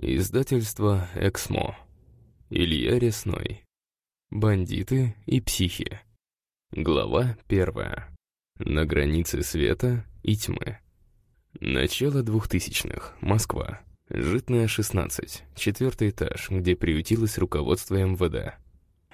Издательство «Эксмо». Илья Ресной. Бандиты и психи. Глава первая. На границе света и тьмы. Начало двухтысячных. Москва. Житная, 16. Четвертый этаж, где приютилось руководство МВД.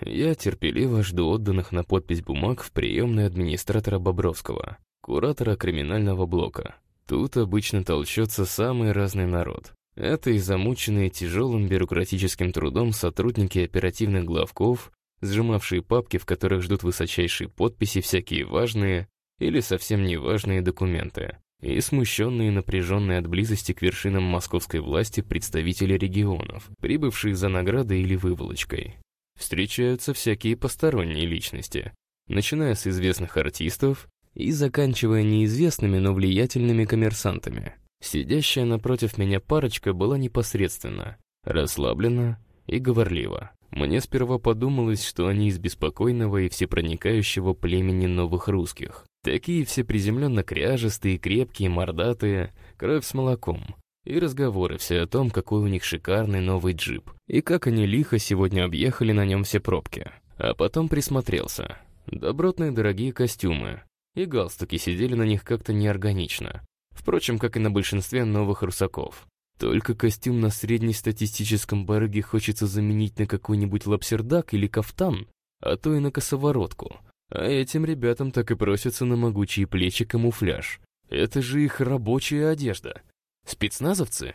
Я терпеливо жду отданных на подпись бумаг в приемной администратора Бобровского, куратора криминального блока. Тут обычно толчется самый разный народ. Это и замученные тяжелым бюрократическим трудом сотрудники оперативных главков, сжимавшие папки, в которых ждут высочайшие подписи всякие важные или совсем неважные документы, и смущенные и напряженные от близости к вершинам московской власти представители регионов, прибывшие за наградой или выволочкой. Встречаются всякие посторонние личности, начиная с известных артистов и заканчивая неизвестными, но влиятельными коммерсантами. Сидящая напротив меня парочка была непосредственно, расслаблена и говорлива. Мне сперва подумалось, что они из беспокойного и всепроникающего племени новых русских. Такие все приземленно кряжестые, крепкие, мордатые, кровь с молоком. И разговоры все о том, какой у них шикарный новый джип, и как они лихо сегодня объехали на нем все пробки. А потом присмотрелся. Добротные дорогие костюмы, и галстуки сидели на них как-то неорганично. Впрочем, как и на большинстве новых русаков. Только костюм на среднестатистическом барыге хочется заменить на какой-нибудь лапсердак или кафтан, а то и на косоворотку. А этим ребятам так и просятся на могучие плечи камуфляж. Это же их рабочая одежда. Спецназовцы?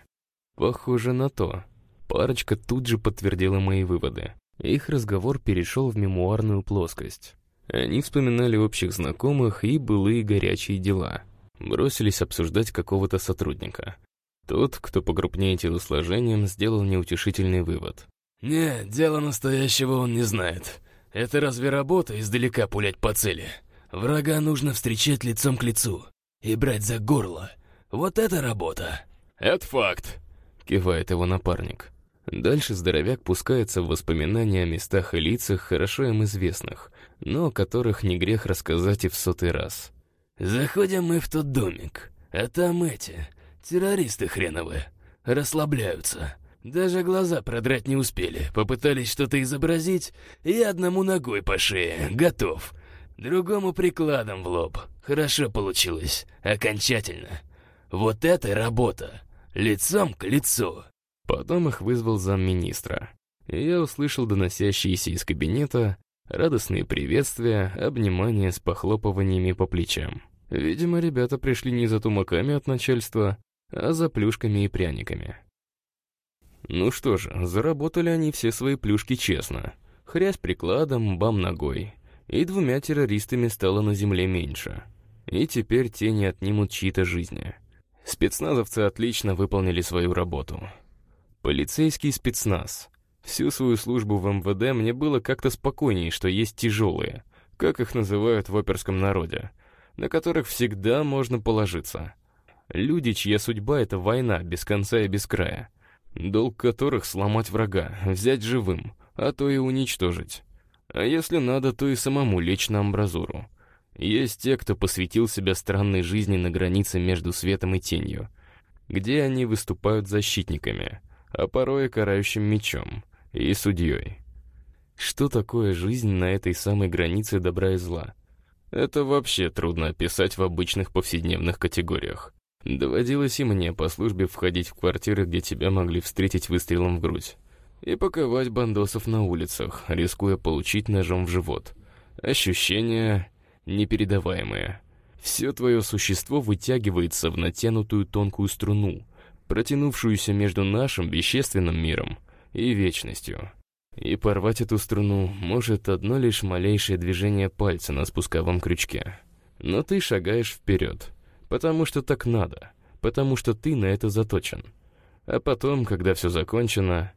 Похоже на то. Парочка тут же подтвердила мои выводы. Их разговор перешел в мемуарную плоскость. Они вспоминали общих знакомых и былые горячие дела бросились обсуждать какого-то сотрудника. Тот, кто погрупнее телосложением, сделал неутешительный вывод. «Не, дело настоящего он не знает. Это разве работа издалека пулять по цели? Врага нужно встречать лицом к лицу и брать за горло. Вот это работа!» «Это факт», — кивает его напарник. Дальше здоровяк пускается в воспоминания о местах и лицах, хорошо им известных, но о которых не грех рассказать и в сотый раз. Заходим мы в тот домик, а там эти, террористы хреновые, расслабляются. Даже глаза продрать не успели, попытались что-то изобразить, и одному ногой по шее, готов. Другому прикладом в лоб. Хорошо получилось, окончательно. Вот это работа, лицом к лицу. Потом их вызвал замминистра. Я услышал доносящиеся из кабинета радостные приветствия, обнимания с похлопываниями по плечам. Видимо, ребята пришли не за тумаками от начальства, а за плюшками и пряниками. Ну что же, заработали они все свои плюшки честно. Хрясь прикладом, бам ногой. И двумя террористами стало на земле меньше. И теперь те не отнимут чьи-то жизни. Спецназовцы отлично выполнили свою работу. Полицейский спецназ. Всю свою службу в МВД мне было как-то спокойнее, что есть тяжелые, как их называют в оперском народе на которых всегда можно положиться. Люди, чья судьба — это война, без конца и без края. Долг которых — сломать врага, взять живым, а то и уничтожить. А если надо, то и самому лечь на амбразуру. Есть те, кто посвятил себя странной жизни на границе между светом и тенью, где они выступают защитниками, а порой и карающим мечом, и судьей. Что такое жизнь на этой самой границе добра и зла? Это вообще трудно описать в обычных повседневных категориях. Доводилось и мне по службе входить в квартиры, где тебя могли встретить выстрелом в грудь. И паковать бандосов на улицах, рискуя получить ножом в живот. Ощущения непередаваемые. Все твое существо вытягивается в натянутую тонкую струну, протянувшуюся между нашим вещественным миром и вечностью. И порвать эту струну может одно лишь малейшее движение пальца на спусковом крючке. Но ты шагаешь вперед, потому что так надо, потому что ты на это заточен. А потом, когда все закончено,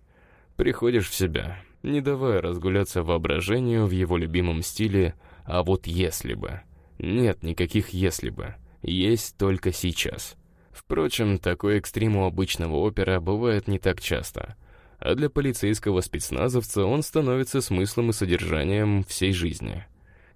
приходишь в себя, не давая разгуляться воображению в его любимом стиле «а вот если бы». Нет никаких «если бы», есть только сейчас. Впрочем, такой экстрим у обычного опера бывает не так часто — а для полицейского спецназовца он становится смыслом и содержанием всей жизни.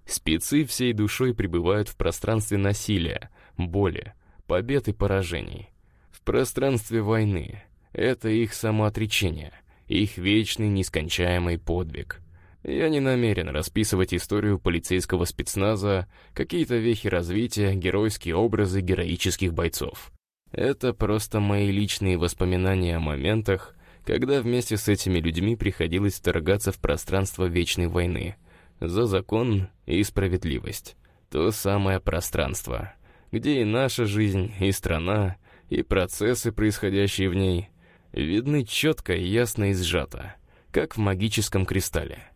Спецы всей душой пребывают в пространстве насилия, боли, побед и поражений. В пространстве войны, Это их самоотречение, их вечный нескончаемый подвиг. Я не намерен расписывать историю полицейского спецназа, какие-то вехи развития, геройские образы героических бойцов. Это просто мои личные воспоминания о моментах, когда вместе с этими людьми приходилось вторгаться в пространство вечной войны за закон и справедливость. То самое пространство, где и наша жизнь, и страна, и процессы, происходящие в ней, видны четко, ясно и сжато, как в магическом кристалле.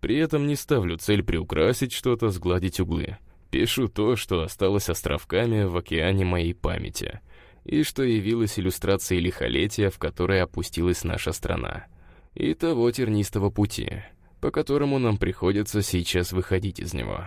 При этом не ставлю цель приукрасить что-то, сгладить углы. Пишу то, что осталось островками в океане моей памяти, и что явилось иллюстрацией лихолетия, в которое опустилась наша страна, и того тернистого пути, по которому нам приходится сейчас выходить из него.